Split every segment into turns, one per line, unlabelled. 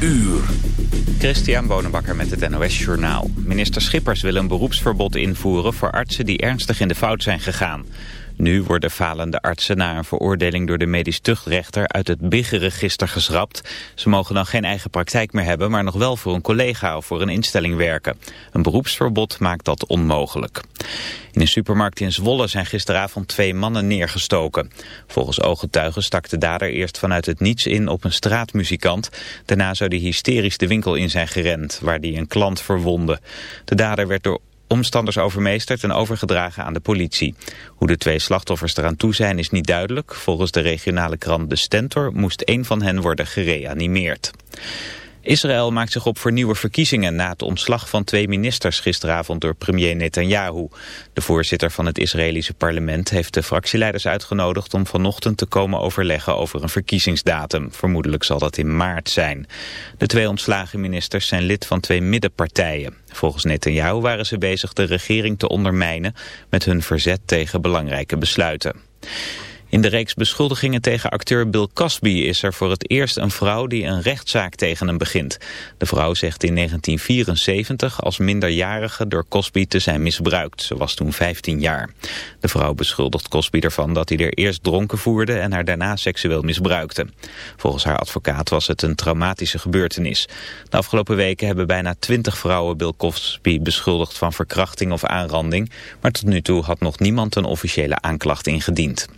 uur.
Christian Bonenbakker met het NOS Journaal. Minister Schippers wil een beroepsverbod invoeren voor artsen die ernstig in de fout zijn gegaan. Nu worden falende artsen na een veroordeling door de medisch tuchtrechter uit het BIG-register geschrapt. Ze mogen dan geen eigen praktijk meer hebben, maar nog wel voor een collega of voor een instelling werken. Een beroepsverbod maakt dat onmogelijk. In een supermarkt in Zwolle zijn gisteravond twee mannen neergestoken. Volgens ooggetuigen stak de dader eerst vanuit het niets in op een straatmuzikant. Daarna zou hij hysterisch de winkel in zijn gerend, waar hij een klant verwonde. De dader werd door omstanders overmeesterd en overgedragen aan de politie. Hoe de twee slachtoffers eraan toe zijn is niet duidelijk. Volgens de regionale krant De Stentor moest een van hen worden gereanimeerd. Israël maakt zich op voor nieuwe verkiezingen na het ontslag van twee ministers gisteravond door premier Netanyahu. De voorzitter van het Israëlische parlement heeft de fractieleiders uitgenodigd om vanochtend te komen overleggen over een verkiezingsdatum. Vermoedelijk zal dat in maart zijn. De twee ontslagen ministers zijn lid van twee middenpartijen. Volgens Netanyahu waren ze bezig de regering te ondermijnen met hun verzet tegen belangrijke besluiten. In de reeks beschuldigingen tegen acteur Bill Cosby is er voor het eerst een vrouw die een rechtszaak tegen hem begint. De vrouw zegt in 1974 als minderjarige door Cosby te zijn misbruikt. Ze was toen 15 jaar. De vrouw beschuldigt Cosby ervan dat hij er eerst dronken voerde en haar daarna seksueel misbruikte. Volgens haar advocaat was het een traumatische gebeurtenis. De afgelopen weken hebben bijna 20 vrouwen Bill Cosby beschuldigd van verkrachting of aanranding. Maar tot nu toe had nog niemand een officiële aanklacht ingediend.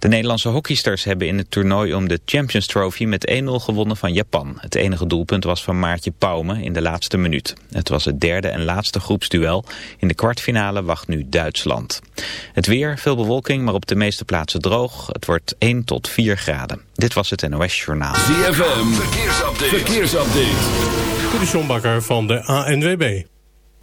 De Nederlandse hockeysters hebben in het toernooi om de Champions Trophy met 1-0 gewonnen van Japan. Het enige doelpunt was van Maartje Pauwme in de laatste minuut. Het was het derde en laatste groepsduel. In de kwartfinale wacht nu Duitsland. Het weer, veel bewolking, maar op de meeste plaatsen droog. Het wordt 1 tot 4 graden. Dit was het NOS Journaal.
ZFM, verkeersupdate. verkeersupdate.
De van de ANWB.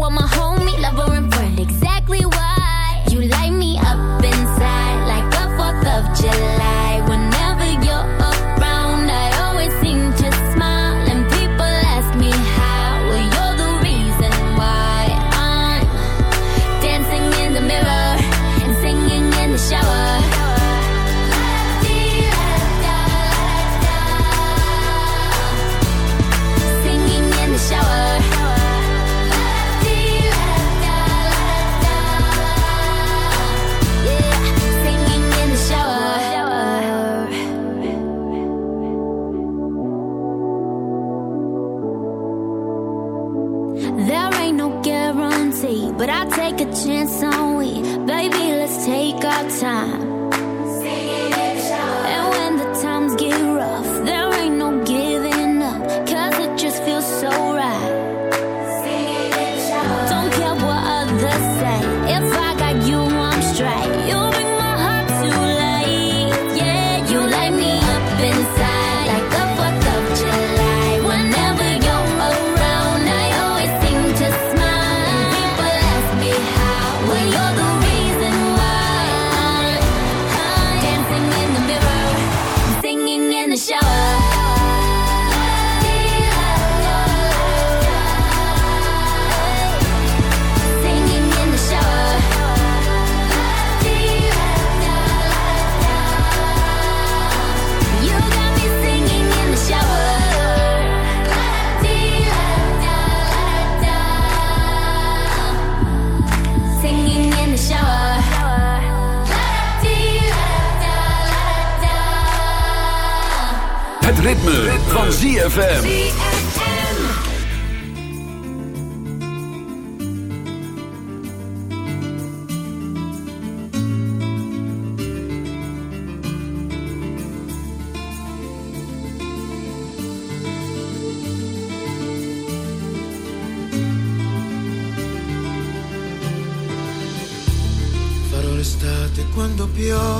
with my homie, love aren't we? Baby, let's take our time.
Het ritme, ritme. van ZFM.
Farò l'estate quando piove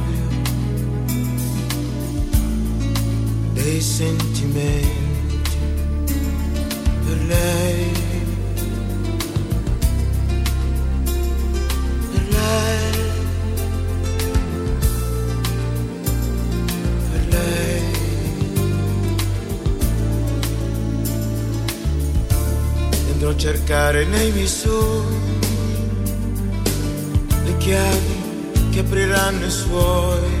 sentimenti per lei. Per lei. Per lei. E andrò a cercare nei miei sogni le chiavi che apriranno i suoi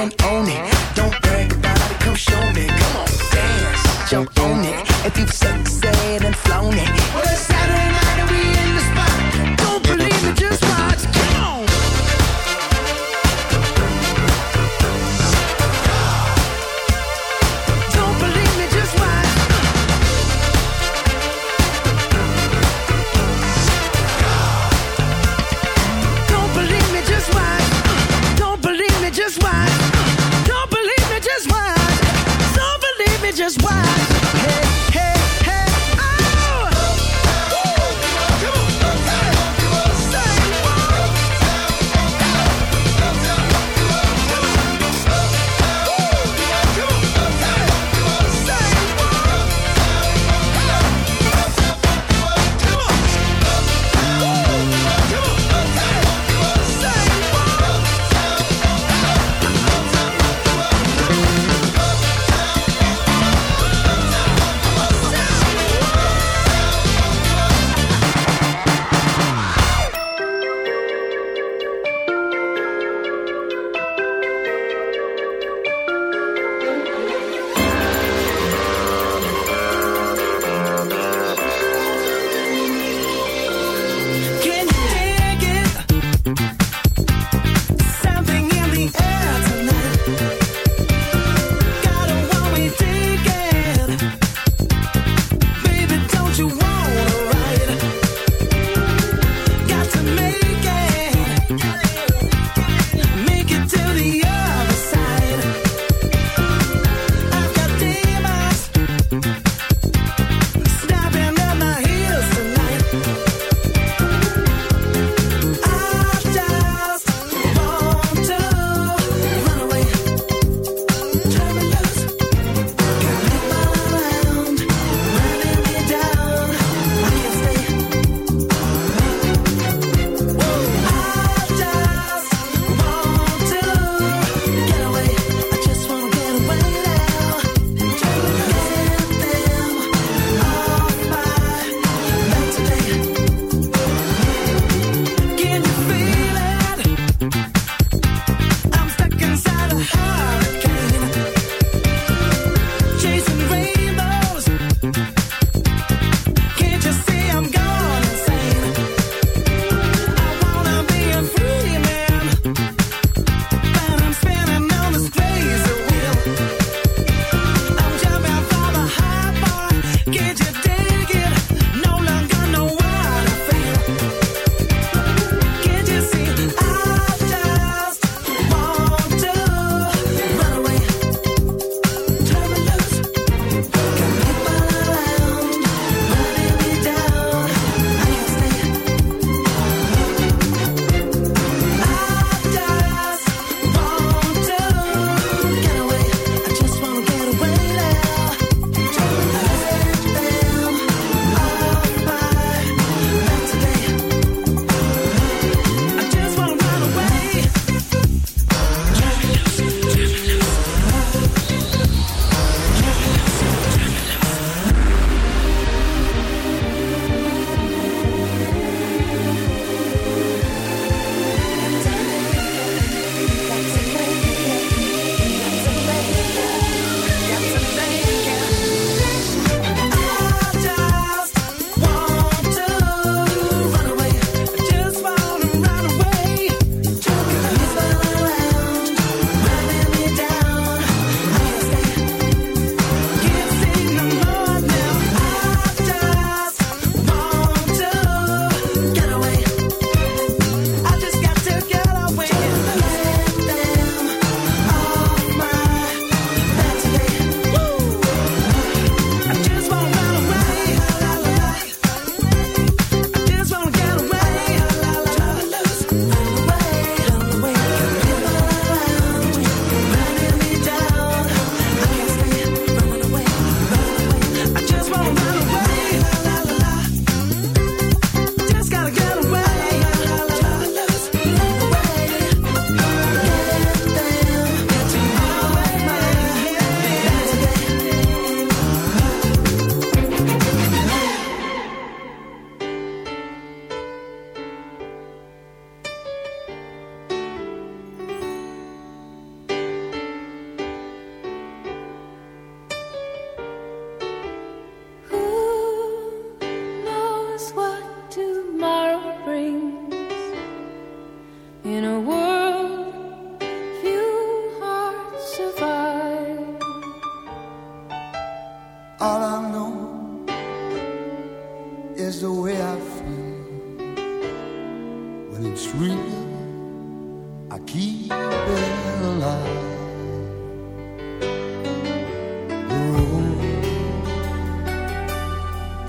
own it. Don't brag about it, come show me. Come on, dance, jump on it. If you've sexed and flown it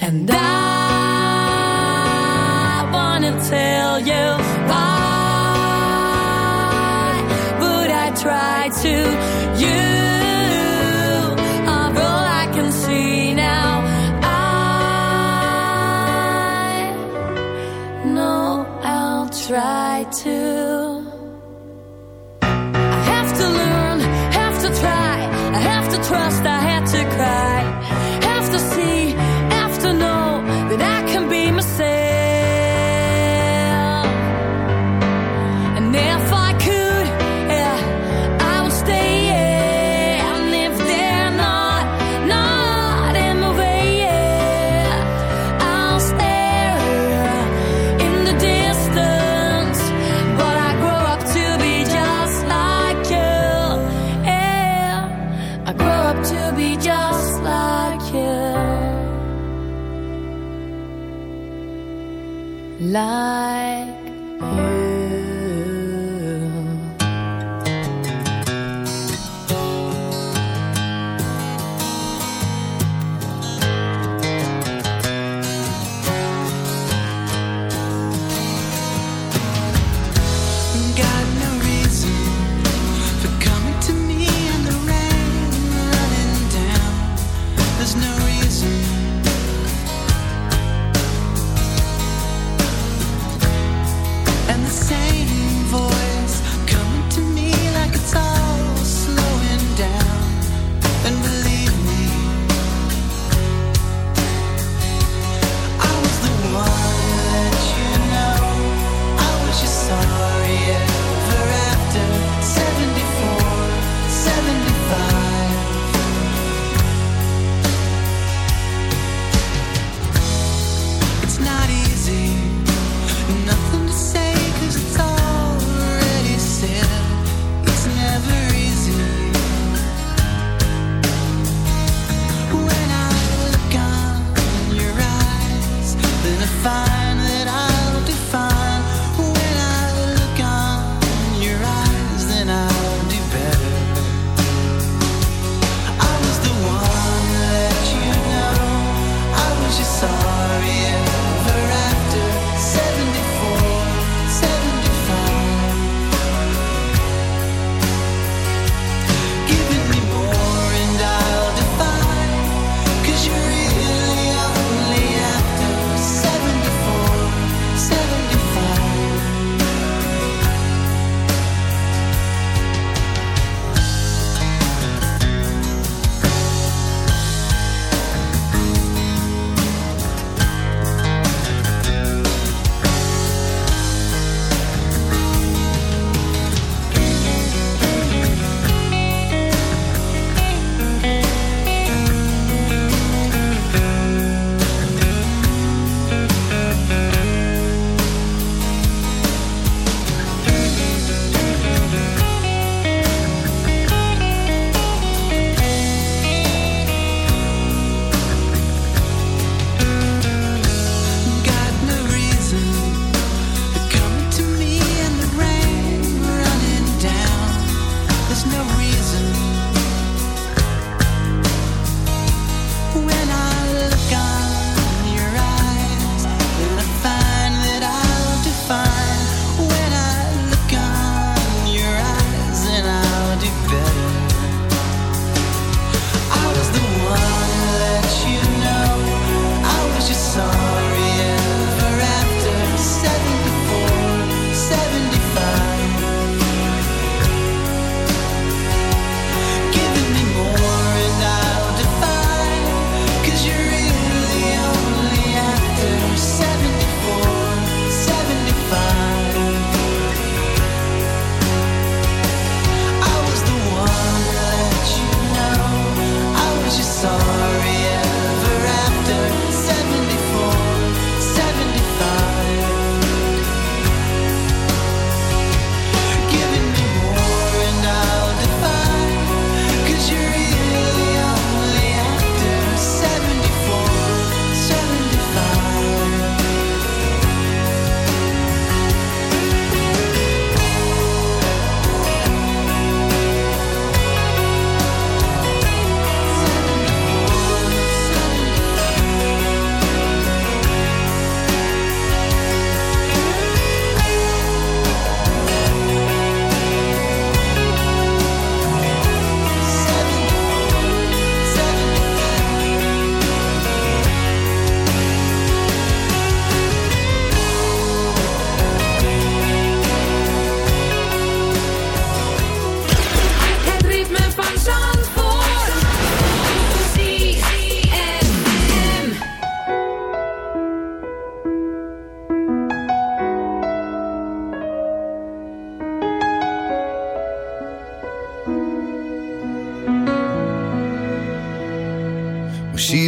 And I wanna tell you